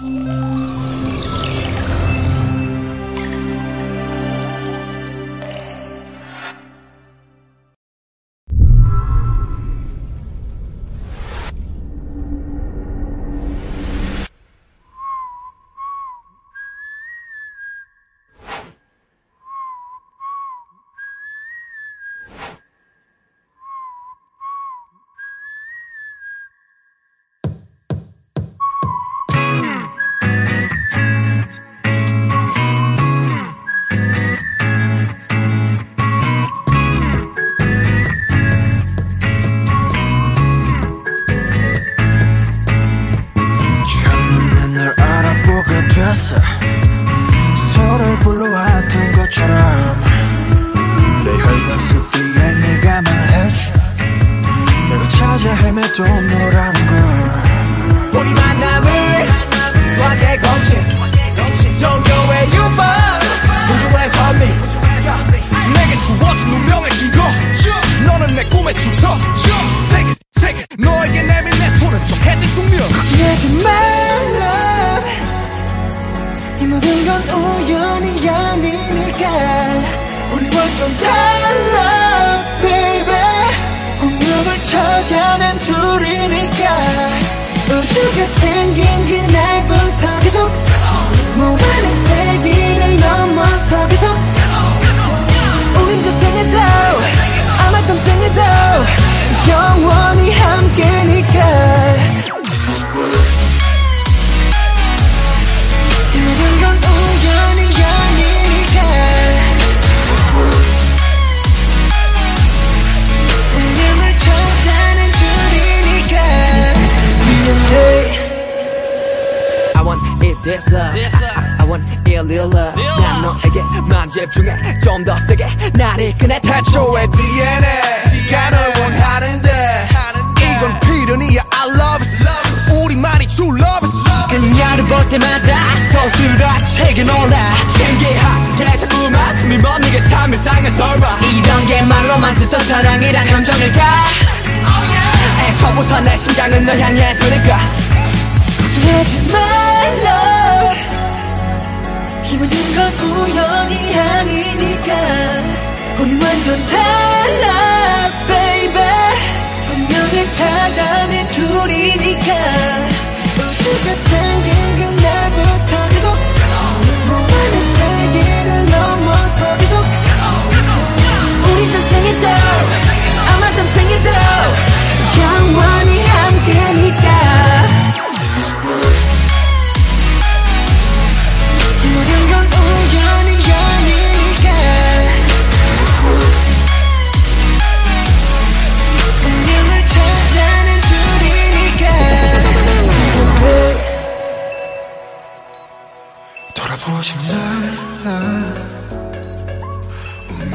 Música 헤매던 너라는 걸. 우리 만남을 수학의 공식 종교의 유법 우주의 선미. 내게 주어진 운명의 증거. 너는 내 꿈의 주석 세계 세계 너에게 내민 내 손은 정해진 숙명. 걱정하지 말라 이 모든 건 우연이 아니니까. 우리 완전 달라 baby. 운명을 찾아낸 둘이니까 우주가 생긴 그날부터 계속 무한의 세기를 넘어서 계속 우린 저생에도 아마 땀생에도 영원히 함께니까 I want it this love. I, I want it real love. 난 너에게만 집중해 좀 더 세게. 날 이끄네 태초의 DNA 네가 널 원하는데. 이건 필연이야. I love it 우리만이 true love it 그녀를 볼 때마다 서술화책에 놀라. 신기하게 자꾸만 숨이 멎는 게참 이상해 설마. 이런 게 말로만 듣던 사랑이란 감정일까? 애초부터 내 심장은 널 향해 두니까 하지 말라. 이 모든 건 우연이 아니니까. 우리 완전 달라 baby. 운명을 찾아낸 둘이니까